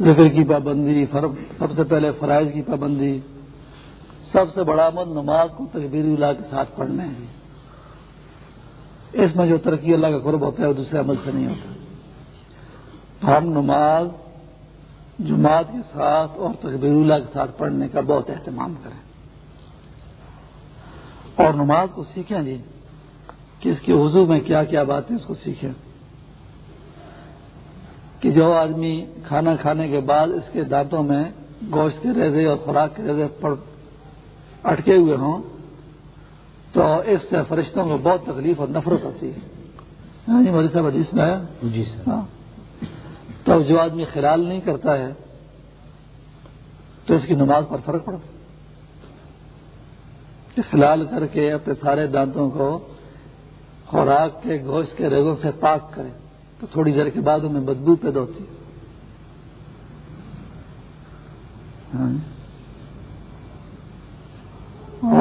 ذکر کی پابندی سب سے پہلے فرائض کی پابندی، سب سے بڑا عمل نماز کو تقبیر اللہ کے ساتھ پڑھنے ہیں اس میں جو ترقی اللہ کا قرب ہوتا ہے، وہ دوسرے عمل سے نہیں ہوتا۔ تو ہم نماز جماعت کے ساتھ اور تقبیر اللہ کے ساتھ پڑھنے کا بہت اہتمام کریں۔ اور نماز کو سیکھیں جی کہ اس کے وضو میں کیا کیا بات ہے اس کو سیکھیں۔ کہ جو آدمی کھانا کھانے کے بعد اس کے دانتوں میں گوشت کے ریزے اور خوراک کے ریزے اٹکے ہوئے ہوں تو اس سے فرشتوں کو بہت تکلیف اور نفرت ہوتی ہے۔ ہاں جی مودی صاحب حدیث میں آیا؟ جی سر۔ ہاں۔ تو جو آدمی خیال نہیں کرتا ہے تو اس کی نماز پر فرق پڑتا خلال کر کے اپنے سارے دانتوں کو خوراک کے گوشت کے ریزوں سے پاک کرے۔ تو تھوڑی دیر کے بعد انہیں بدبو پیدا ہوتی۔ ہے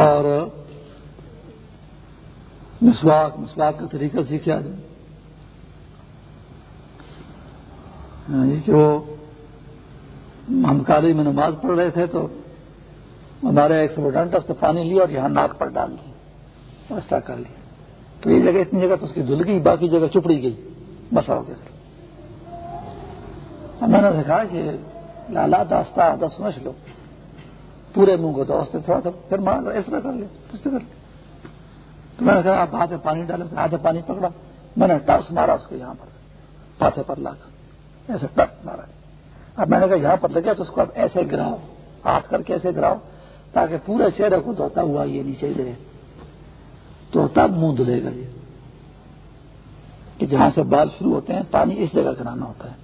اور مسواک مسواک کا طریقہ سیکھا ہاں جائے جی، کہ وہ ہم کالج میں نماز پڑھ رہے تھے تو ہمارے ایک اسٹوڈنٹ اس نے پانی لیا اور یہاں ناک پر ڈال دیا ایسا کر لیا۔ تو یہ جگہ، اتنی جگہ تو اس کی دھل گئی، باقی جگہ چپڑی گئی۔ بسا ہو گیا میں نے کہا کہ لالا داستہ دس سمجھ لو پورے منہ کو دوست تھوڑا سا پھر مار لو ایسا کر لیا کر لیا تو میں نے کہا، آپ ہاتھ میں پانی ڈالے ہاتھ پانی پکڑا۔ میں نے ٹس مارا اس کے یہاں پر پاتھے پر لا کر۔ ایسے ٹس مارا۔ اب میں نے کہا، یہاں پر لگا تو اس کو اب ایسے گراؤ، ہاتھ کر کے ایسے گراؤ، تاکہ پورے چہرے کو دھوتا ہوا یہ نیچے گرے تو تب منہ دھلے گا یہ۔ کہ جہاں سے بال شروع ہوتے ہیں، پانی اس جگہ کرانا ہوتا ہے۔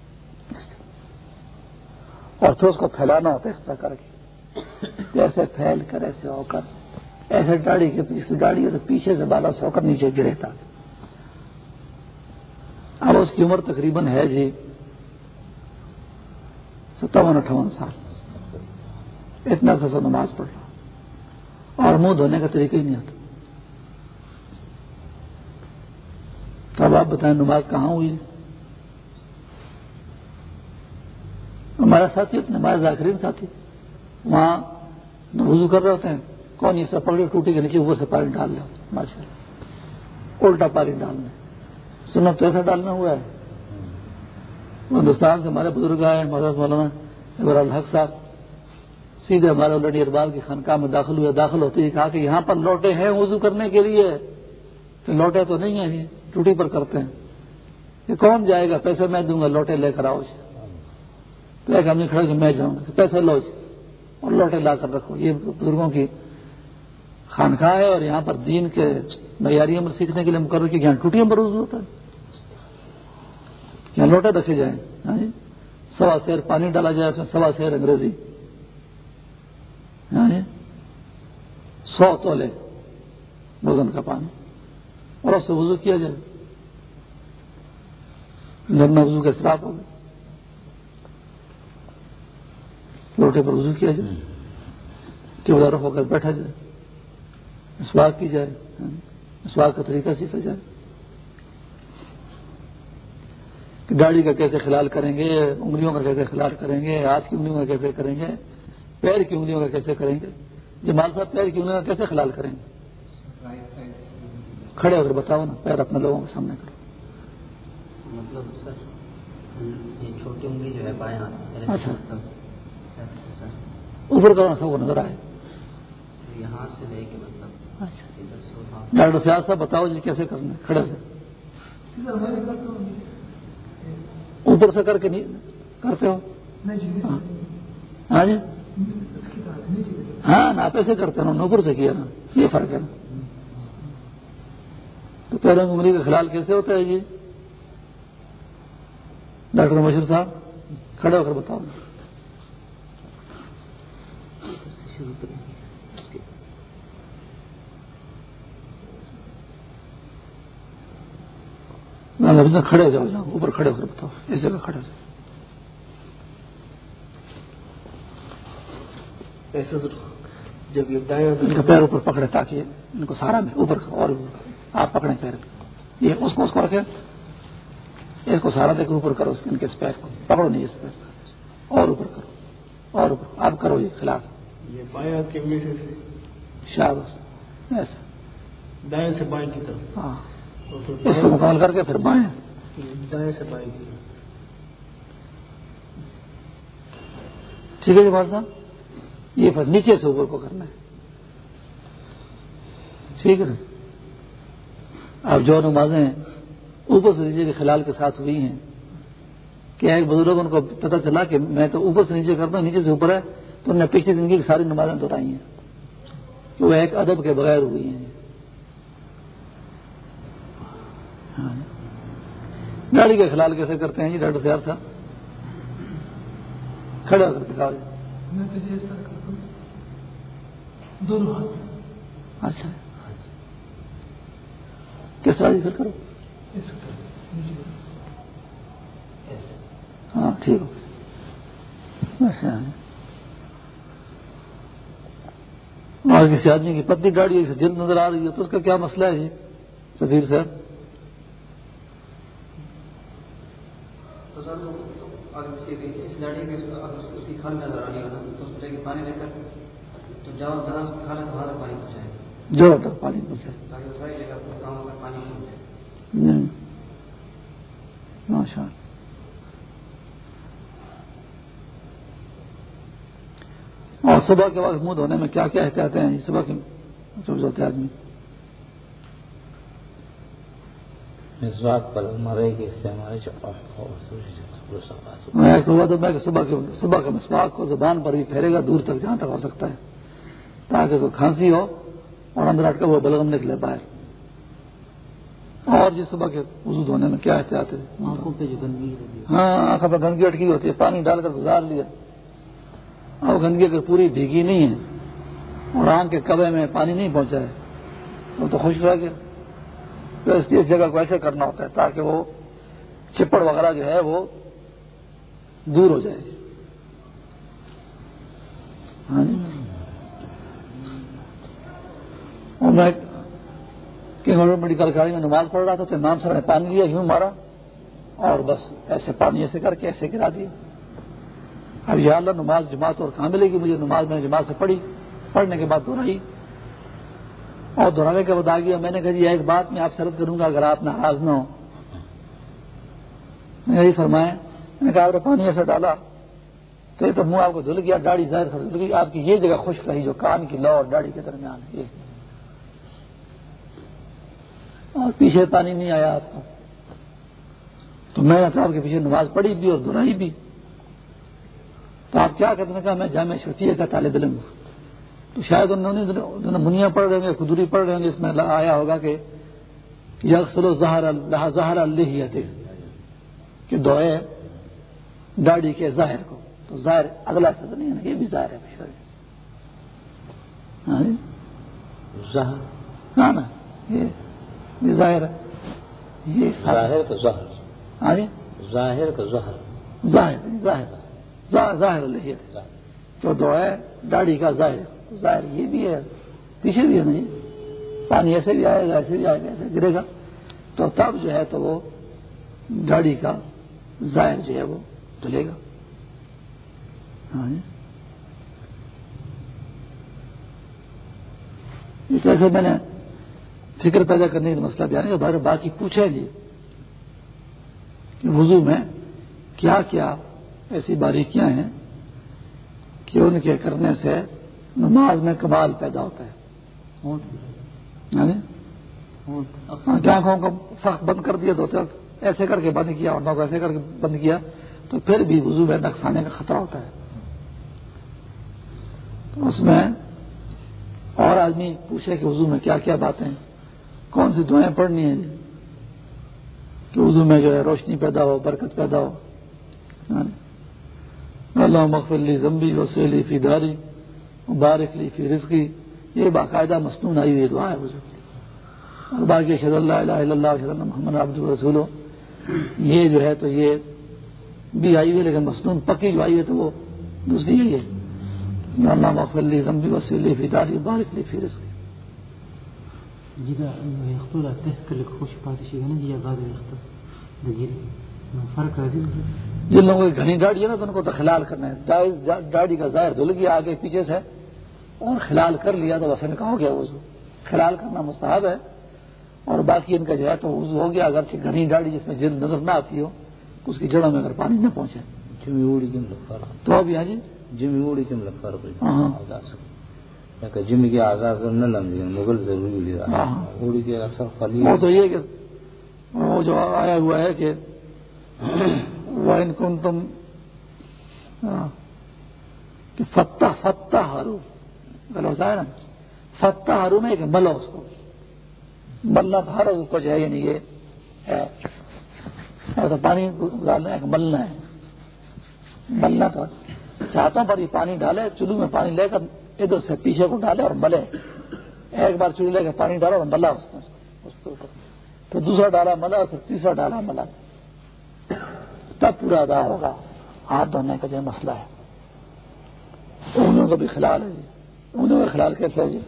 اور پھر اس کو پھیلانا ہوتا ہے اس طرح کر کے۔ جیسے پھیل کر، ایسے ہو کر، ایسے ڈاڑی کے پیچھے ڈاڑی ہے تو پیچھے سے بالا سے ہو کر نیچے گرے تھا اب اس کی عمر تقریباً ہے جی ستاون، اٹھاون سال۔ اتنا سا نماز پڑھ رہا۔ اور منہ دھونے کا طریقہ ہی نہیں آتا تو اب آپ بتائیں نماز کہاں ہوئی؟ ہمارا ساتھی اپنے نماز آخرین ساتھی، وہاں وضو کر رہے ہوتے ہیں۔ کون یہ سب پکڑے ٹوٹی کے نیچے اوپر سے پانی ڈال لو ماشاء اللہ الٹا پانی ڈالنا سننا تو ایسا ڈالنا ہوا ہے۔ ہندوستان سے ہمارے بزرگ آئے مدرس مولانا ابر الحق صاحب۔ سیدھے ہمارے لڑی اربال کی خانقاہ میں داخل ہوئے، داخل ہوتے ہی کہا کہ یہاں پر لوٹے ہیں وضو کرنے کے لیے۔ کہ لوٹے تو نہیں ہیں۔ یہ ٹوٹی پر کرتے ہیں۔ کہ کون جائے گا؟ پیسے میں دوں گا، لوٹے لے کر آؤ جی۔ تو ایک ہم نے کھڑے کہ میں جاؤں گا۔ پیسے لو جی۔ اور لوٹے لا کر رکھو۔ یہ بزرگوں کی خانقاہ ہے اور یہاں پر دین کے معیاری عمل سیکھنے کے لیے مقرر کی یہاں ٹوٹیاں پر روز ہوتا ہے۔ یہاں لوٹے رکھے جائیں۔ ہاں جی۔ سوا شیر پانی ڈالا جائے، اس میں سوا شیر انگریزی۔ ہاں جی۔ سو تولے۔ وزن کا پانی۔ اور اس سے وضو کیا جائے۔ جھرنا وضو کے سراپ ہو گئے لوٹے پر وضو کیا جائے۔ ٹیبل رکھ ہو کر بیٹھا جائے۔ مسواک کی جائے۔ مسواک کا طریقہ سیکھا جائے۔ کہ گاڑی کا کیسے خلال کریں گے، انگلیوں کا کیسے خلال کریں گے، ہاتھ کی انگلیوں کا کیسے کریں گے، پیر کی انگلیوں کا کیسے کریں گے۔ جمال صاحب، پیر کی انگلیوں کا کیسے خلال کریں گے؟ کھڑے ہو کر بتاؤ نا پیر اپنے لوگوں کے سامنے کرو مطلب سر یہ چھوٹی انگلی جو ہے اچھا۔ اوپر کا سب کو نظر آئے۔ یہاں سے لے کے مطلب ڈاکٹر سیاض صاحب بتاؤ جی کیسے کرنا کھڑے سے۔ اوپر سے کر کے نہیں کرتے ہو؟ ہاں جی۔ ہاں آپ ایسے کرتے ہیں اوپر سے کیا نا۔ یہ فرق ہے نا۔ تو پیروں کی انگلی کا خیال کیسے ہوتا ہے جی ڈاکٹر مشہور صاحب کھڑے ہو کر بتاؤ۔ کھڑے ہو جاؤ جاؤ اوپر کھڑے ہو کر بتاؤ۔ اس جگہ کھڑے ہو جاؤ۔ ایسا جب یہ پیر اوپر پکڑے تاکہ ان کو سارا میں اوپر اور آپ پکڑیں پیر۔ یہ اس کو اس کو رکھے اس کو سارا دے کر اوپر کرو ان کے اس پیر کو۔ پکڑو نہیں اس پیر اور اوپر کرو۔ اور اوپر۔ اب کرو یہ خلاف۔ شابس ایسا۔ دائیں سے بائیں کی طرف۔ ہاں۔ اس کو مکمل کر کے پھر بائیں۔ دائیں سے بائیں کی طرف۔ ٹھیک ہے جی بات صاحب۔ یہ پھر نیچے سے اوپر کو کرنا ہے۔ ٹھیک ہے۔ اب جو نمازیں اوپر سے نیچے کے خلال کے ساتھ ہوئی ہیں کہ ایک بزرگ ان کو پتہ چلا کہ میں تو اوپر سے نیچے کرتا ہوں نیچے سے اوپر ہے تو انہوں نے پچھلی زندگی کی ساری نمازیں دہرائی ہیں۔ کہ وہ ایک ادب کے بغیر ہوئی ہیں۔ ہاں۔ گاڑی کے خلال کیسے کرتے ہیں جی ڈاکٹر سیار صاحب؟ کھڑے ہو کر ہوں۔ دونوں ہاتھ۔ اچھا۔ کس طرح پھر کرو۔ ہاں ٹھیک ہو اور کسی آدمی کی پتلی گاڑی ہے جلد نظر آ رہی ہے تو اس کا کیا مسئلہ ہے؟ جی سفیر صاحب۔ وہاں جو تک پانی پہنچائے تاکہ وہ ساری جگہ پر کام کر پانی ماشاء اللہ۔ اور صبح کے وقت منہ دھونے میں کیا کیا احتیاط ہیں؟ صبح کے جو ہوتے آدمی مسواک پر مرے کے استعمال سے میں ایک تو ہوا تو میں کہ صبح کے صبح کے مسواک کو زبان پر بھی پھیرے گا دور تک جہاں تک ہو سکتا ہے۔ تاکہ کو کھانسی ہو اور اندر ہٹ کر وہ بلغم نکلے باہر۔ اور جی صبح کے وضو دھونے میں کیا احتیاط ہے؟ ہاں آنکھوں پہ گندگی اٹکی ہوتی ہے پانی ڈال کر گزار لیا۔ اب گندگی اگر پوری بھیگی نہیں ہے اور آنکھ کے کبے میں پانی نہیں پہنچا ہے تو تو خوش رہ گیا۔ تو اس اس جگہ کو ایسے کرنا ہوتا ہے تاکہ وہ چپڑ وغیرہ جو ہے وہ دور ہو جائے۔ ہاں جی۔ اور میں کہ میڈیکل کالج میں نماز پڑھ رہا تھا تو امام صاحب نے پانی لیا، یوں مارا اور بس ایسے پانی ایسے کر کے ایسے گرا دیا اب یا اللہ نماز جماعت اور کہاں ملے گی؟ مجھے نماز میں نے جماعت سے پڑھی، پڑھنے کے بعد دہرائی۔ اور دہرانے کے بعد آ گیا۔ میں نے کہا جی ایک بات میں آپ سے کروں گا، اگر آپ ناراض نہ ہو یہی جی، فرمایا میں نے کہا آپ نے پانی ایسا ڈالا تو یہ تو منہ آپ کو دھل گیا، داڑھی ظاہر سے دھل گئی۔ آپ کی یہ جگہ خشک رہی جو کان کی لو اور داڑھی کے درمیان ہے۔ یہ۔ اور پیچھے پانی نہیں آیا آپ کو۔ تو میں نے آپ کے پیچھے نماز پڑھی بھی اور دہرائی بھی۔ تو آپ کیا کرتے ہیں؟ کہا میں جامع شفیع کا طالب علم ہوں۔ تو شاید انہوں نے منیا پڑھ رہے ہوں گے خدوری پڑھ رہے ہوں گے اس میں آیا ہوگا کہ یکسل ظاہر اللہ ظاہر اللہ کہ دوئے داڑھی کے ظاہر کو۔ تو ظاہر اگلا تو نہیں ہے یہ بھی ظاہر ہے بشر ہاں جی۔ ظاہر ہاں نا یہ بھی ظاہر ہے۔ یہ ظاہر کا ظہر ہاں جی؟ ظاہر کا ظاہر۔ ظاہر ظاہر۔ ظاہر اللہ جو دو ہے داڑھی کا ظاہر۔ ظاہر یہ بھی ہے پیچھے بھی ہے نہیں پانی ایسے بھی آئے گا ایسے بھی آئے گا ایسے گرے گا۔ تو تب جو ہے تو وہ گاڑی کا ظاہر جو ہے وہ دھلے گا۔ ہاں جی؟ جیسے میں نے فکر پیدا کرنے کا مسئلہ بیان ہے بارے باقی پوچھا جی کہ وضو میں کیا کیا ایسی باریکیاں ہیں کہ ان کے کرنے سے نماز میں کمال پیدا ہوتا ہے ہاں جی؟ آنکھوں کو سخت بند کر دیا تو ایسے کر کے بند کیا اور کو ایسے کر کے بند کیا تو پھر بھی وضو میں نقص آنے کا خطرہ ہوتا ہے تو اس میں اور آدمی پوچھے کہ وضو میں کیا کیا باتیں کون سی دعائیں پڑھنی ہیں جی؟ کہ وضو میں جو ہے روشنی پیدا ہو، برکت پیدا ہو۔ اللہ مغفر لی زمبی وسیلی فی داری، مبارک لی فی رزقی۔ یہ باقاعدہ مصنون آئی ہوئی دعا ہے اور باقی شد اللہ الہ الا اللہ شد اللہ محمد عبد رسول یہ جو ہے تو یہ بھی آئی ہوئی لیکن مصنون پکی جو آئی ہے تو وہ دوسری یہی ہے۔ اللہ مغفر لی زمبی وسیلی فی داری، مبارک لی فی رزقی۔ جی خوش فرق راځي جن لوگوں کی گھنی ڈاڑی ہے نا تو ان کو تو خلال کرنا ہے۔ جائز ڈاڑی کا ظاہر دھل گیا آگے پیچھے سے اور خلال کر لیا تو وسن کا ہو گیا وضو؟ خلال کرنا مستحب ہے۔ اور باقی ان کا جو ہے تو وضو ہو گیا اگر گھنی ڈاڑی جس میں جلد نظر نہ آتی ہو تو اس کی جڑوں میں اگر پانی نہ پہنچے۔ تو اب یہاں جی؟ جمی اوڑی کم لگتا ہاں۔ کہ جمی کے آزاد نہ لمبی مغل ضروری لی رہا۔ اوڑی کے اکثر خالی وہ تو یہ کہ وہ جو آیا ہوا ہے کہ وہ ان کن تم کہ فتح فتح ہارو ہوتا ہے نا فتح ہارو میں کہ ملو اس کو ملنا تو ہر اس کو جو ہے یعنی یہ ہے تو پانی ڈالنا ہے ملنا ہے ملنا تو چاہتا ہوں پر یہ پانی ڈالے چولو میں پانی لے کر ادھر سے پیچھے کو ڈالے اور ملے ایک بار چولو لے کے پانی ڈالا اور ملا اس اس کے اوپر پھر دوسرا ڈالا ملا اور پھر تیسرا ڈالا ملا تب پورا ادا ہوگا ہاتھ دھونے کا جو مسئلہ ہے انہوں کا بھی خیال ہے جی انہوں کا خیال کیسے ہے جی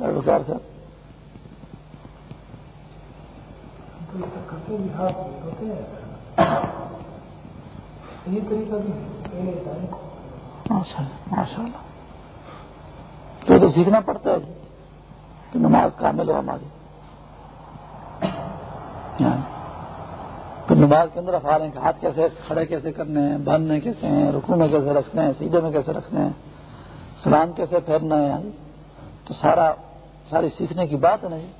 یہ طریقہ بھی ہے ماشاء اللہ تو تو سیکھنا پڑتا ہے جی کہ نماز کامل ہو ہماری۔ ہاں۔ پھر نماز کے اندر افعال ہیں کہ ہاتھ کیسے کھڑے کیسے کرنے ہیں، باندھنے کیسے ہیں رکو میں کیسے رکھنے ہیں، سیدھے میں کیسے رکھنے ہیں، سلام کیسے پھیرنا ہے یعنی تو سارا، ساری سیکھنے کی بات ہے نا جی۔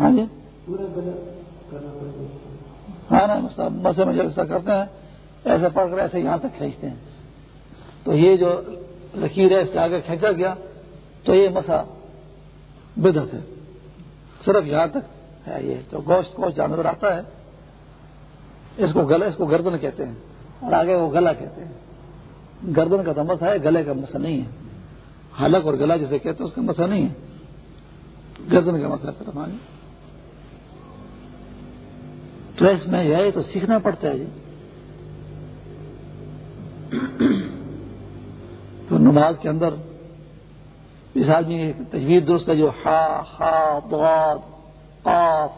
ہاں جی۔ ہاں نا مسے میں ایسا کرتے ہیں، ایسے پڑھ کر ایسے یہاں تک کھینچتے ہیں۔ تو یہ جو لکیر ہے، اس سے آگے کھینچا گیا، تو یہ مسا بدت ہے۔ صرف یہاں تک ہے یہ جو گوشت گوشت جہاں نظر آتا ہے، اس کو گلا اس کو گردن کہتے ہیں، اور آگے وہ گلا کہتے ہیں۔ گردن کا تو مسا ہے، گلے کا مسا نہیں ہے۔ حلق اور گلا جسے کہتے ہیں، اس کا مسا نہیں ہے۔ گردن کا مسا صرف آگے تو اس میں جو ہے تو سیکھنا پڑتا ہے جی۔ نماز کے اندر اس آدمی کی تجویز درست ہے جو ہا ہا باد قاف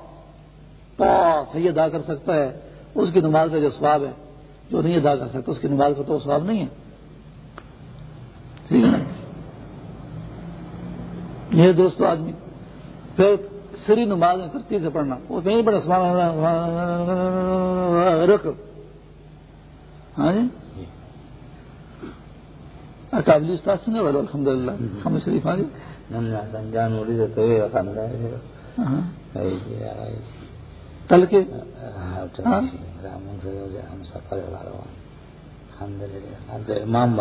پا صحیح ادا کر سکتا ہے، اس کی نماز کا جو سواب ہے، جو نہیں ادا کر سکتا، اس کی نماز کا تو سواب نہیں ہے۔ ٹھیک ہے یہ دوستو آدمی۔ پھر سری نماز میں ترتیب سے پڑھنا۔ وہ نہیں بڑا سوال رکھ۔ ہاں جی؟ قابل استاد سنگھ والے الحمد للہ ہم شریف ہاں جی تل کے امام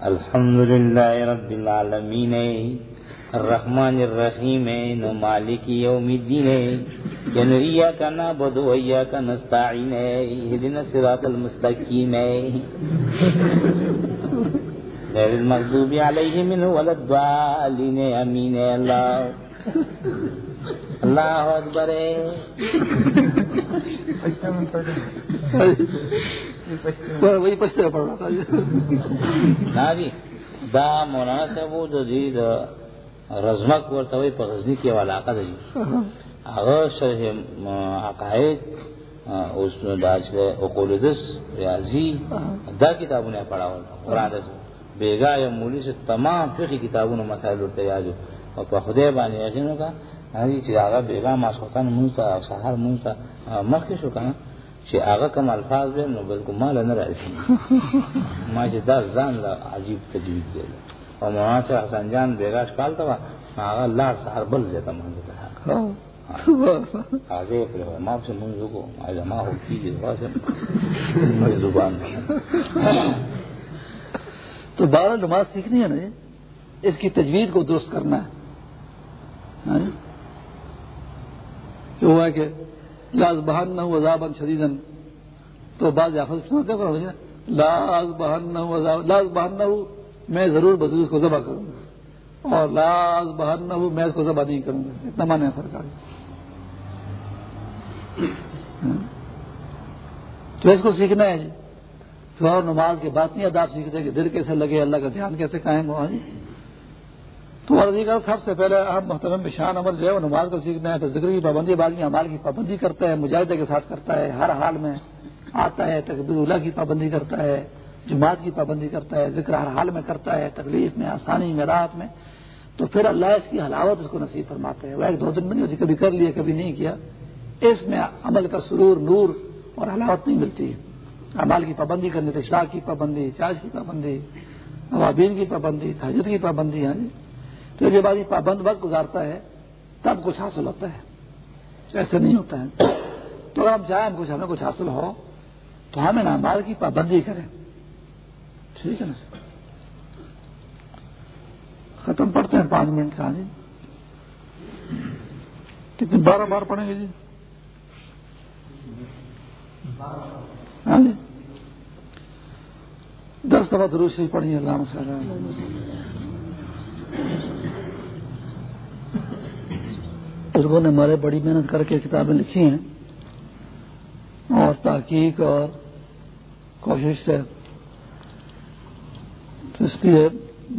الحمد للہ رب العالمین. الرحمن الرحیم نو مالک یوم الدین جن ایاک نعبد و ایاک نستعین اهدنا الصراط المستقیم غیر المغضوب علیہم ولا الضالین امین اللہ۔ اللہ اکبر وہی پچھتے پڑ رہا تھا جی دا مولانا صاحب جو دا رزمک ورتوی په غزنی کې علاقه ده جی. هغه شرح عقاید اوس دا چې اقولدس ریاضی، دا کتابونه پڑھاول. قرآن ده بیگا یا مولی سے تمام فقہی کتابونو مسائل ورته یادو او په خدای باندې یقین وکړه، هغه چې هغه بیگا ماسوتان مونږ ته او سحر مونږ ته مخکې شو کنه، چې هغه کوم الفاظ به نو بلکې مال نه راځي. ما چې دا ځان لا عجیب تجوید دی او مولانا سے حسن جان بیگاش پالتا وا هغه لا سحر بل زیاته مونږ ته آگے پھر ما سے منذ کو؟ ما ہو کی زبان تو بارہ نماز سیکھنی ہے نا جی؟ اس کی تجوید کو درست کرنا ہے۔ ہاں جی؟ ہوا کہ لاز بہان نہ ہوا زابن شدیدن۔ تو بعض آفت لاز بہان نہ ہوا لاز بہان نہ ہو میں ضرور بزرگ اس کو ذبح کروں گا۔ اور لاز بہان نہ ہو، میں اس کو ذبح نہیں کروں گا۔ اتنا مانے فرق آ تو اس کو سیکھنا ہے جی۔ اور نماز کے بعد نہیں اداب سیکھتے کہ دل کیسے لگے، اللہ کا دھیان کیسے قائم ہوا ہاں جی۔ تو عرضی کا سب سے پہلے اہم محترم بشان عمل جو ہے وہ نماز کو سیکھنا ہے۔ پھر ذکر کی پابندی باقی امال کی پابندی کرتا ہے، مجاہدے کے ساتھ کرتا ہے، ہر حال میں آتا ہے تقبیر اللہ کی پابندی کرتا ہے۔ جماعت کی پابندی کرتا ہے، ذکر ہر حال میں کرتا ہے، تکلیف میں، آسانی میں، راحت میں، تو پھر اللہ اس کی حلاوت اس کو نصیب فرماتے ہیں وہ ایک دو دن میں نہیں ہوتی، کبھی کر لیا، کبھی نہیں کیا۔ اس میں عمل کا سرور، نور اور حلاوت نہیں ملتی۔ امال کی پابندی کرنے تو شاہ کی پابندی چاش کی پابندی عوابین کی پابندی حجر کی پابندی ہاں جی۔ تو جب آدمی پابند وقت گزارتا ہے، تب کچھ حاصل ہوتا ہے۔ ایسے نہیں ہوتا ہے۔ تو اگر ہم چاہیں کچھ ہمیں کچھ حاصل ہو، تو ہمیں نا مال کی پابندی کریں۔ ٹھیک ہے نا ختم پڑھتے ہیں پانچ منٹ کا جی کتنے بارہ بار پڑھیں گے جی؟ ہاں جی۔ دس دفعہ دروسی پڑھی ہے اللہ بزرگوں نے ہمارے بڑی محنت کر کے کتابیں لکھی ہیں اور تحقیق اور کوشش سے تو اس لیے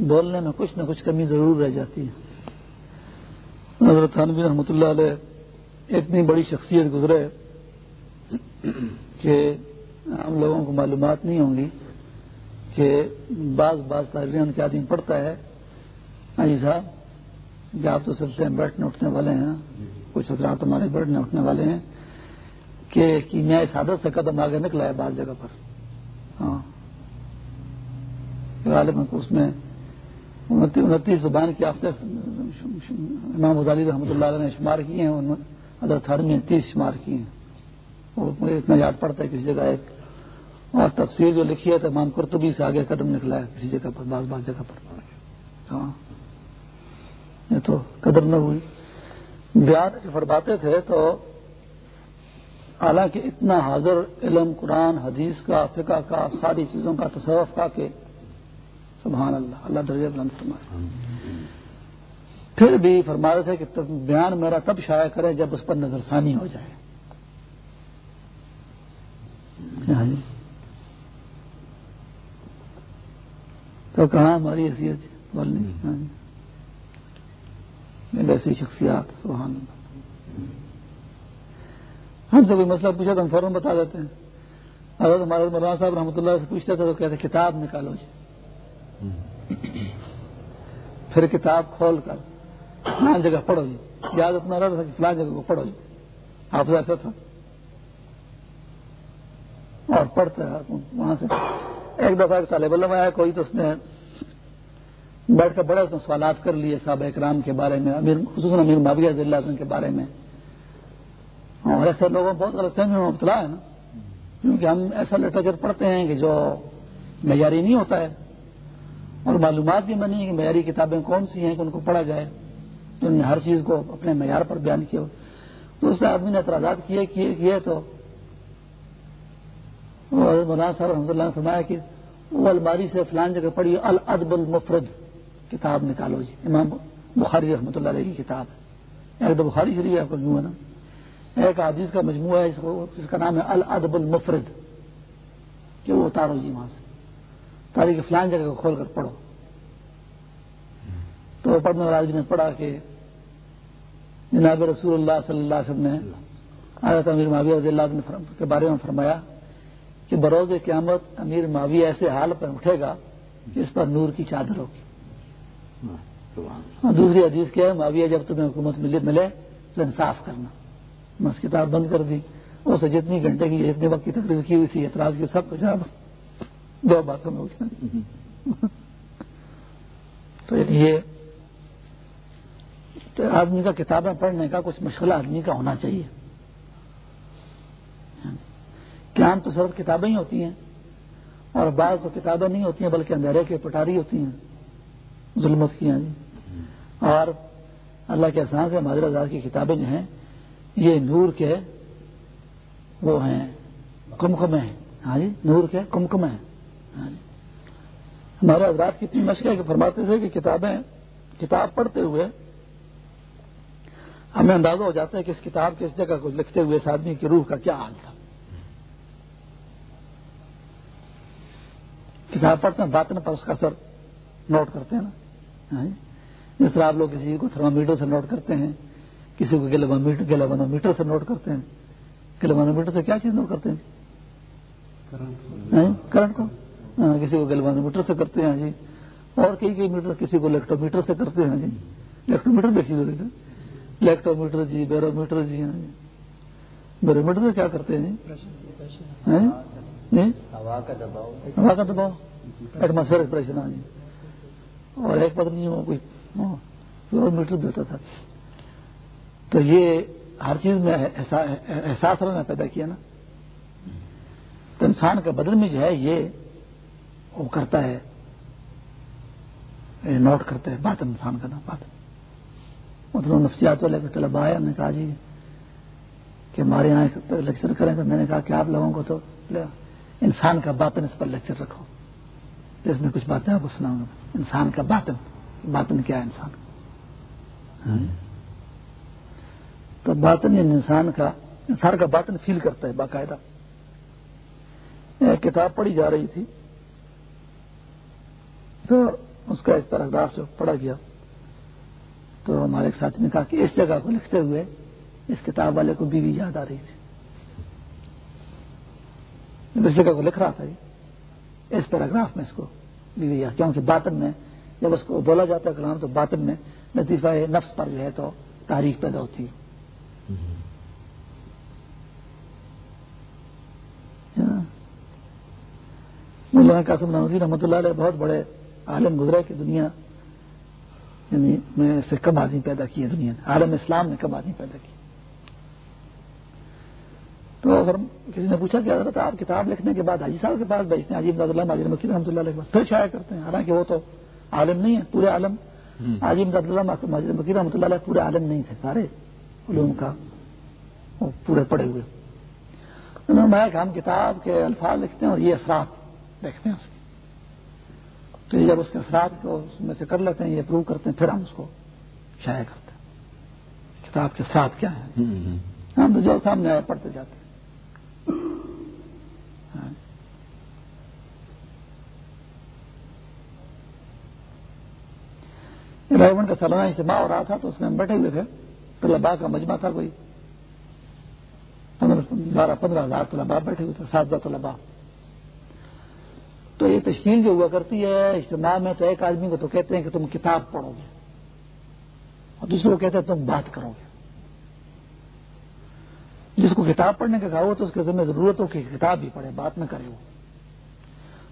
بولنے میں کچھ نہ کچھ کمی ضرور رہ جاتی ہے۔ حضرت تھانوی رحمۃ اللہ علیہ اتنی بڑی شخصیت گزرے کہ ہم لوگوں کو معلومات نہیں ہوں گی کہ بعض بعض تعلیم کے آدمی پڑھتا ہے۔ جی صاحب آپ تو سلسلے میں بیٹھنے اٹھنے والے ہیں۔ کچھ حضرات ہمارے بیٹھنے اٹھنے والے ہیں کہ کیمیا اس سے قدم آگے نکلا ہے بعض جگہ پر ہاں اس میں انتیس زبان کے آفتے امام غزالی رحمۃ اللہ علیہ نے شمار کیے ہیں حضرت تھر میں تیس شمار کیے ہیں۔ وہ مجھے اتنا یاد پڑتا ہے کسی جگہ ایک اور تفسیر جو لکھی ہے تو امام کرتبی سے آگے قدم نکلا ہے کسی جگہ پر، بعض بعض جگہ پر۔ ہاں۔ یہ تو قدر نہ ہوئی۔ بیان فرماتے تھے تو حالانکہ اتنا حاضر علم، قرآن، حدیث کا، فقہ کا، ساری چیزوں کا تصوف کا کہ سبحان اللہ اللہ درجہ بلند فرمائے۔ پھر بھی فرمایا تھا کہ بیان میرا تب شائع کرے جب اس پر نظر ثانی ہو جائے۔ ہاں جی۔ تو کہاں ہماری حیثیت؟ بولنے ہاں جی۔ ویسی شخصیات، سبحان اللہ۔ ہم سے کوئی مسئلہ پوچھا تو ہم فوراً بتا دیتے ہیں۔ اگر ہمارے مولانا صاحب رحمۃ اللہ سے پوچھتے تھے تو کہتے کتاب نکالو جی۔ پھر کتاب کھول کر فلان جگہ پڑھو جی۔ یاد اپنا رہا تھا کہ فلان جگہ کو پڑھو جی۔ آپ ایسا اچھا تھا۔ اور پڑھتا وہاں سے۔ ایک دفعہ ایک طالب علم آیا، کوئی تو اس نے بیٹھ کر بڑے اس نے سوالات کر لیے صاحب اکرام کے بارے میں، امیر، خصوصاً امیر معاویہ اللہ کے بارے میں۔ اور ایسے لوگوں بہت غلط فہمی میں مبتلا ہے نا۔ کیونکہ ہم ایسا لٹریچر پڑھتے ہیں کہ جو معیاری نہیں ہوتا ہے۔ اور معلومات بھی بنی کہ معیاری کتابیں کون سی ہیں کہ ان کو پڑھا جائے جن نے ہر چیز کو اپنے معیار پر بیان کیا۔ تو اس آدمی نے اعتراضات کیے کیے کیے تو مولانا صاحب رحمۃ اللہ نے فرمایا کہ وہ الماری سے فلان جگہ پڑھی، الادب المفرد کتاب نکالو جی امام بخاری رحمۃ اللہ علیہ کی کتاب ہے۔ ایک تو بخاری شریف آپ کو ہے نا۔ ایک حدیث کا مجموعہ ہے جس کا نام ہے الادب المفرد، کہ وہ اتارو جی وہاں سے۔ تاریخ فلان جگہ کو کھول کر پڑھو۔ تو پڑھنے والے آدمی نے پڑھا کہ جناب رسول اللہ صلی اللہ علیہ وسلم نے حضرت امیر معاویہ رضی اللہ کے بارے میں فرمایا کہ بروز قیامت امیر معاویہ ایسے حال پر اٹھے گا کہ اس پر نور کی چادر ہوگی۔ اور دوسری حدیث کیا ہے، معاویہ جب تمہیں حکومت ملے ملے تو انصاف کرنا۔ میں اس کتاب بند کر دی۔ اسے جتنی گھنٹے کی جتنے وقت کی تقریر کی ہوئی تھی، اعتراض کی سب کچھ دو باتوں میں اٹھنا تو یعنی یہ تو آدمی کا کتابیں پڑھنے کا کچھ مشغلہ آدمی کا ہونا چاہیے۔ کیا تو صرف کتابیں ہی ہوتی ہیں اور بعض تو کتابیں نہیں ہوتی ہیں بلکہ اندھیرے کے پٹاری ہوتی ہیں۔ ظلمت کی ہیں جی۔ اور اللہ کے احسان سے مادر آزاد کی کتابیں جو ہیں، یہ نور کے وہ ہیں کمکم ہیں۔ ہاں جی نور کے کمکم ہیں۔ ہمارے حضرات کی اتنی مشکل کہ فرماتے تھے کہ کتابیں کتاب پڑھتے ہوئے ہمیں اندازہ ہو جاتا ہے کہ اس کتاب کے اس جگہ کو لکھتے ہوئے اس آدمی کی روح کا کیا حال تھا۔ کتاب پڑھتے ہیں باطن پر اس کا اثر نوٹ کرتے ہیں نا۔ ہاں جی۔ جس طرح آپ لوگ کسی کو تھرمامیٹر سے نوٹ کرتے ہیں کسی کو گیلوانومیٹر سے نوٹ کرتے ہیں۔ گیلوانومیٹر سے کیا چیز نوٹ کرتے ہیں؟ کرنٹ کو۔ ہاں، کسی کو گیلوانومیٹر سے کرتے ہیں جی۔ اور کئی کئی میٹر کسی کو الیکٹرومیٹر سے کرتے ہیں جی۔ چیز ہوتی ہے الیکٹرومیٹر جی بیرومیٹر جی ہاں جی۔ بیرومیٹر سے کیا کرتے ہیں جی؟ ہیں؟ جی؟ ہوا کا دباؤ۔ ہوا کا دباؤ۔ ایٹماسفیئر پریشر ہاں جی۔ اور ایک پتہ نہیں وہ کوئی ہاں، میٹر بھی ہوتا تھا۔ تو یہ ہر چیز میں احسا- احساس رہنا پیدا کیا نا۔ تو انسان کے بدن میں جو ہے یہ وہ کرتا ہے نوٹ کرتا ہے بات انسان کا نا بات۔ مطلب نفسیات والے کے طلبا ہم نے کہا جی کہ ہمارے یہاں لیکچر کریں تو میں نے کہا کہ آپ لوگوں کو تو انسان کا باطن اس پر لیکچر رکھو۔ اس میں کچھ باتیں آپ کو سناؤں گا۔ انسان کا باطن باطن کیا ہے انسان؟ کا تو باطن یعنی انسان کا انسان کا باطن فیل کرتا ہے باقاعدہ۔ ایک کتاب پڑھی جا رہی تھی۔ تو اس کا ایک پیراگراف جو پڑھا گیا تو ہمارے ایک ساتھی نے کہا کہ اس جگہ کو لکھتے ہوئے اس کتاب والے کو بیوی یاد آ رہی تھی۔ اس جگہ کو لکھ رہا تھا یہ، اس پیراگراف میں اس کو بیوی یاد کیونکہ باطن میں جب اس کو بولا جاتا ہے کلام تو باطن میں لطیفہ نفس پر جو ہے تو تاریخ پیدا ہوتی ہے۔ ہاں۔ مولانا قاسم نانوزی رحمۃ اللہ علیہ بہت بڑے عالم گزرے کہ دنیا یعنی میں سے کم آدمی پیدا کیے دنیا نے عالم اسلام نے کم آدمی پیدا کی تو اگر کسی نے پوچھا کہ حضرت آپ کتاب لکھنے کے بعد حاجی صاحب کے پاس بیچتے ہیں عجیب اللہ ماجر مکی رحمۃ اللہ علیہ کے پاس پھر شائع کرتے ہیں حالانکہ وہ تو عالم نہیں ہے پورے عالم۔ عجیب اللہ ماجر مکی رحمۃ اللہ علیہ پورے عالم نہیں تھے سارے علوم کا وہ پورے پڑے ہوئے۔ انہوں نے کہ ہم کتاب کے الفاظ لکھتے ہیں اور یہ اثرات دیکھتے ہیں اس کے۔ تو یہ جب اس کے اثرات کو اس میں سے کر لیتے ہیں یہ پروو کرتے ہیں پھر ہم اس کو شائع کرتے ہیں۔ کتاب کے اثرات کیا ہیں؟ ہم تو جو سامنے آئے پڑھتے جاتے ہیں۔ ہاں۔ ریون کا سالانہ اجتماع ہو رہا تھا تو اس میں ہم بیٹھے ہوئے تھے۔ طلبا کا مجمع تھا کوئی۔ پندرہ بارہ پندرہ ہزار طلبا بیٹھے ہوئے تھے سات ہزار طلبا تو یہ تشکیل جو ہوا کرتی ہے، اجتماع میں تو ایک آدمی کو تو کہتے ہیں کہ تم کتاب پڑھو گے، اور دوسرے کو کہتے ہیں تم بات کرو گے۔ جس کو کتاب پڑھنے کا کہا ہوا تو اس کے ذمہ ضرورت ہو کہ کتاب بھی پڑھے، بات نہ کرے وہ۔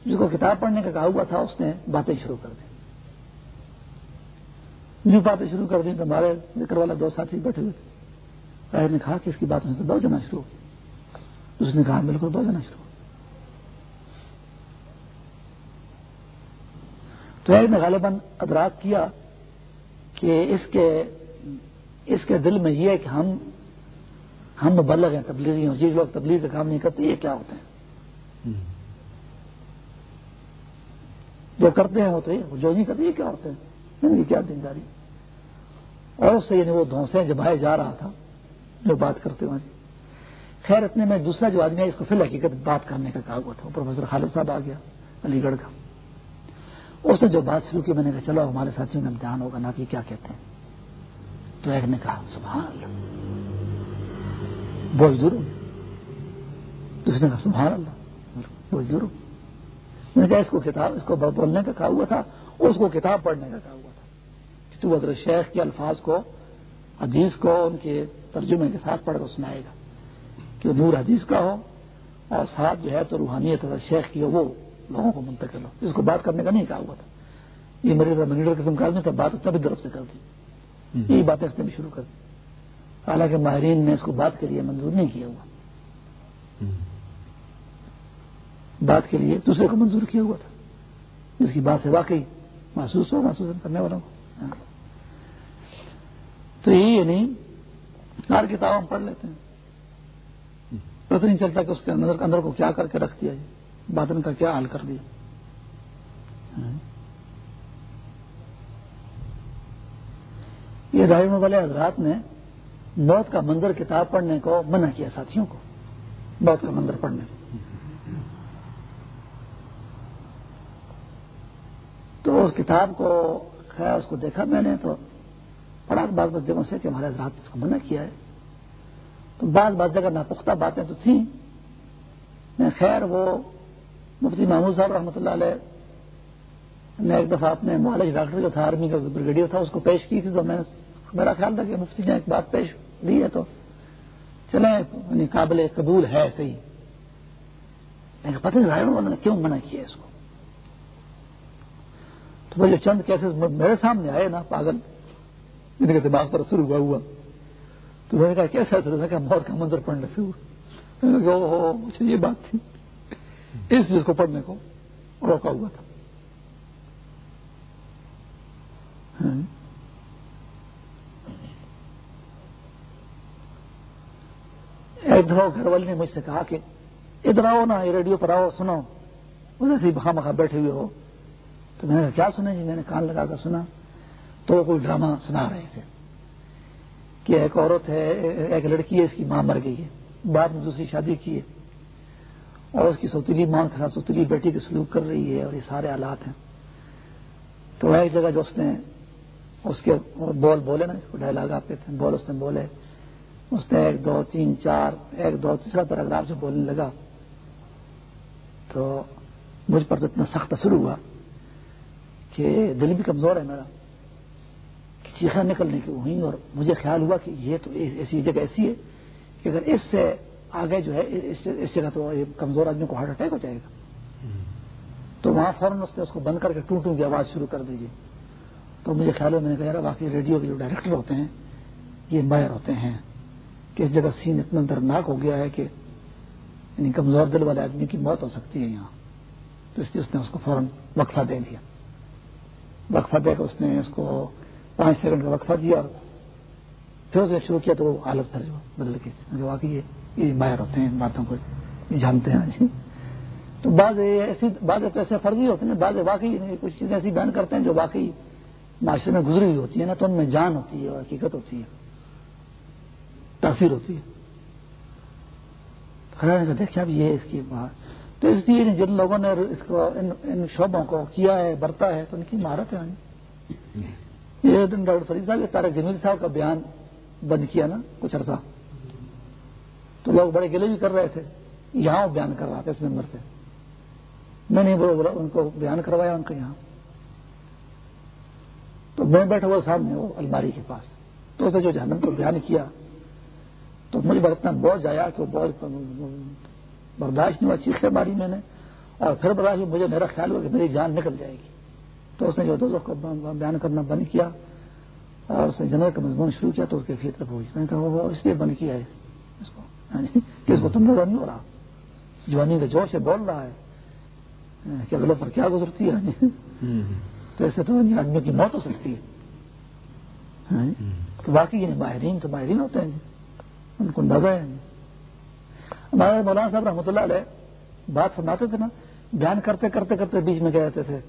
جس کو کتاب پڑھنے کا کہا ہوا تھا، اس نے باتیں شروع کر دی جو باتیں شروع کر دی تو ہمارے ذکر والا دو ساتھی بیٹھے ہوئے تھے۔ نے کہا کہ اس کی باتوں سے تو بہت جانا شروع ہو اس نے کہا بالکل بہت جانا شروع تو ایک نے غالباً ادراک کیا کہ اس کے اس کے دل میں یہ ہے کہ ہم ہم مبلغ ہیں تبلیغی ہیں جس لوگ تبلیغ کا کام نہیں کرتے یہ کیا ہوتے ہیں؟ جو کرتے ہیں وہ تو یہ جو نہیں کرتے یہ کیا ہوتے ہیں؟ کی کیا دینداری اور اس سے یعنی وہ دھونسے جبائے جا رہا تھا جو بات کرتے ہوئے خیر اتنے میں دوسرا جو آدمی ہے اس کو پھر حقیقت بات کرنے کا کہا ہوا تھا پروفیسر خالد صاحب آ گیا علی گڑھ کا۔ اس نے جو بات شروع کی، میں نے کہا، چلو ہمارے ساتھیوں کا امتحان ہوگا نا کہ کیا کہتے ہیں؟ تو ایک نے کہا، سبحان اللہ۔ بوجھ ضرور دوسرے نے کہا، سبحان اللہ۔ بوجھ ضرور میں نے کہا، اس کو کتاب، اس کو بولنے کا کہا ہوا تھا، اس کو کتاب پڑھنے کا کہا ہوا تھا۔ کہ تو اگر شیخ کے الفاظ کو، حدیث کو، ان کے ترجمے کے ساتھ پڑھ کر سنائے گا۔ کہ نور حدیث کا ہو، اور ساتھ جو ہے تو روحانیت اگر شیخ کی ہو، وہ۔ لوگوں کو منتقل ہو اس کو بات کرنے کا نہیں کہا ہوا تھا۔ یہ میرے منیڈر قسم کا آدمی تھا بات اس نے بھی طرف سے کر دی۔ یہی باتیں اس نے بھی شروع کر دی۔ حالانکہ ماہرین نے اس کو بات کے لیے منظور نہیں کیا ہوا۔ بات کے لیے دوسرے کو منظور کیا ہوا تھا۔ جس کی بات سے واقعی محسوس ہو محسوس کرنے والوں کو۔ ہاں۔ تو یہی یعنی ہر کتاب ہم پڑھ لیتے ہیں۔ پتہ نہیں چلتا کہ اس کے اندر اندر کو کیا کر کے رکھ دیا جائے باطن کا کیا حل کر دیا؟ یہ رائے والے حضرات نے موت کا منظر کتاب پڑھنے کو منع کیا ساتھیوں کو، موت کا منظر پڑھنے کو۔ تو اس کتاب کو، خیر اس کو دیکھا میں نے تو بڑا بعض بعض جگہوں سے کہ ہمارے حضرات اس کو منع کیا ہے۔ تو بعض بعض جگہ ناپختہ باتیں تو تھیں خیر وہ مفتی محمود صاحب رحمۃ اللہ علیہ نے ایک دفعہ اپنے معالج ڈاکٹر جو تھا آرمی کا بریگیڈیئر تھا، اس کو پیش کی تھی۔ تو میں میرا خیال تھا کہ مفتی نے ایک بات پیش دی ہے تو چلیں یعنی قابل قبول ہے صحیح۔ پتہ نہیں نے کیوں منع کیا اس کو؟ تو وہ جو چند کیسز میرے سامنے آئے نا، پاگل، جن کے دماغ پر اثر ہوا ہوا۔ تو میں نے کہا، کیسا اثر میں کہا، موت کا منظر پڑھنے سے ہوا۔ یہ بات تھی۔ اس چیز کو پڑھنے کو روکا ہوا تھا۔ ہاں۔ ایک دفعہ گھر والے نے مجھ سے کہا کہ ادھر آؤ نا، یہ ریڈیو پر آؤ، سنو۔ ہی بہا مخا بیٹھے ہوئے ہو۔ تو میں نے کہا، کیا سنا جی؟ میں نے کان لگا کر سنا۔ تو وہ کوئی ڈرامہ سنا رہے تھے کہ ایک عورت ہے، ایک لڑکی ہے، اس کی ماں مر گئی ہے۔ بعد میں دوسری شادی کی ہے۔ اور اس کی سوتیلی ماں کے ساتھ سوتیلی بیٹی کی سلوک کر رہی ہے اور یہ سارے حالات ہیں۔ تو ایک جگہ جو اس نے اس کے بول بولے نا، اس کو ڈائلاگ آپ کہتے ہیں، بول اس نے بولے۔ اس نے ایک دو تین چار، ایک دو تیسرا پیراگراف سے بولنے لگا۔ تو مجھ پر تو اتنا سخت اثر ہوا کہ دل بھی کمزور ہے میرا کہ چیخا نکلنے کی ہوئی اور مجھے خیال ہوا کہ یہ تو ایسی جگہ ایسی ہے کہ اگر اس سے آگے جو ہے، اس جگہ تو کمزور آدمی کو ہارٹ اٹیک ہو جائے گا۔ تو وہاں فوراً اس نے اس کو بند کر کے ٹو ٹو کی آواز شروع کر دیجیے تو مجھے خیال ہوا میں نے کہا، یار باقی ریڈیو کے جو ڈائریکٹر ہوتے ہیں، یہ مائر ہوتے ہیں کہ اس جگہ سین اتنا دردناک ہو گیا ہے کہ یعنی کمزور دل والے آدمی کی موت ہو سکتی ہے یہاں۔ تو اس لیے اس نے اس کو فوراً وقفہ دے دیا۔ وقفہ دے کر اس نے اس کو پانچ سیکنڈ کا وقفہ دیا اور پھر اس نے شروع کیا تو وہ حالت پھر بدل کے۔ واقعی یہ ماہر ہوتے ہیں ان باتوں کو جانتے ہیں۔ تو بعض ایسی، بعض ایسے فرضی ہوتے ہیں بعض واقعی کچھ چیزیں ایسی بیان کرتے ہیں جو واقعی معاشرے میں گزری ہوئی ہوتی ہے نا، تو ان میں جان ہوتی ہے اور حقیقت ہوتی ہے، تاثیر ہوتی ہے۔ کا دیکھا بھی یہ اس کی بات۔ تو اس لیے جن لوگوں نے اس کو، ان ان شعبوں کو کیا ہے، برتا ہے، تو ان کی مہارت ہے۔ یہ ڈاکٹر فرید صاحب تارک جمیل صاحب کا بیان بند کیا نا، کچھ عرصہ۔ تو لوگ بڑے گلے بھی کر رہے تھے۔ یہاں وہ بیان کر رہا تھا اس ممبر سے۔ میں نے بولا، ان کو بیان کروایا ان کو یہاں۔ تو میں بیٹھا ہوا سامنے وہ الماری کے پاس۔ تو اسے جو جہنم کو بیان کیا، تو مجھے برتنا بہت جایا کہ وہ بہت برداشت نہیں ہوا۔ چیخیں ماری میں نے۔ اور پھر برداشت مجھے میرا خیال ہوا کہ میری جان نکل جائے گی۔ تو اس نے جو دو کو بیان کرنا بند کیا اور اس نے جنرل کا مضمون شروع کیا تو اس کے فیصلہ پہنچ۔ میں نے کہا، وہ اس لیے بند کیا ہے اس کو۔ کہ اس کو تم نظر نہیں ہو رہا؟ جوانی کے جوش سے بول رہا ہے۔ کہ اگلے پر کیا گزرتی ہے؟ تو ایسے تو آدمی کی موت ہو سکتی ہے۔ تو باقی یعنی ماہرین تو ماہرین ہوتے ہیں۔ ان کو نظر ہے۔ ہمارے مولانا صاحب رحمۃ اللہ علیہ بات فرماتے تھے نا بیان کرتے کرتے کرتے بیچ میں کہتے تھے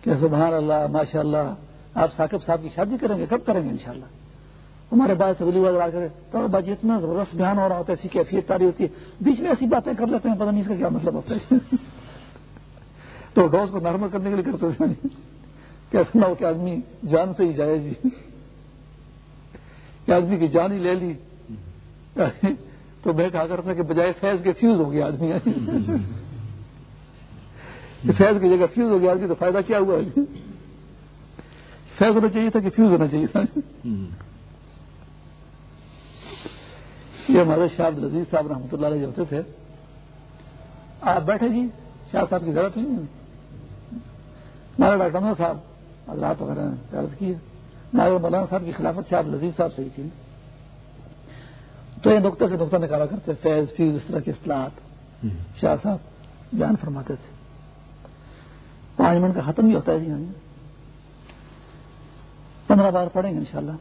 کہ سبحان اللہ ماشاء اللہ آپ ثاقب صاحب کی شادی کریں گے کب کریں گے انشاءاللہ؟ ہمارے بعد سے بلی کرے تو باجی اتنا زبردست بیان ہو رہا ہوتا ہے ایسی کیفیت تاری ہوتی ہے۔ بیچ میں ایسی باتیں کر لیتے ہیں، پتہ نہیں اس کا کیا مطلب ہوتا ہے۔ تو ڈوز کو نارمل کرنے کے لیے کرتے تھے کیسے نہ ہو کہ آدمی جان سے ہی جائے جی۔ کہ آدمی کی جان ہی لے لی۔ تو میں کہا کرتا کہ بجائے فیض کے فیوز ہو گیا آدمی۔ فیض کی جگہ فیوز ہو گیا آدمی، تو فائدہ کیا ہوا؟ فیض ہونا چاہیے تھا کہ فیوز ہونا چاہیے تھا۔ یہ ہمارے شاہ عبد العزیز صاحب رحمۃ اللہ علیہ جو ہوتے تھے۔ آپ بیٹھے جی شاہ صاحب کی ضرورت نہیں ہمارے ڈاکٹر نو صاحب حضرات وغیرہ نے عرض کی۔ ہمارے مولانا صاحب کی خلافت شاہ عبد العزیز صاحب سے ہی تھی۔ تو یہ نقطے سے نقطہ نکالا کرتے فیض فیض، اس طرح کی اصلاحات شاہ صاحب بیان فرماتے تھے۔ پانچ منٹ کا ختم بھی ہوتا ہے جی۔ ہاں پندرہ بار پڑھیں گے انشاءاللہ۔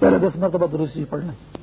پہلے دس مرتبہ درست پڑھ لیں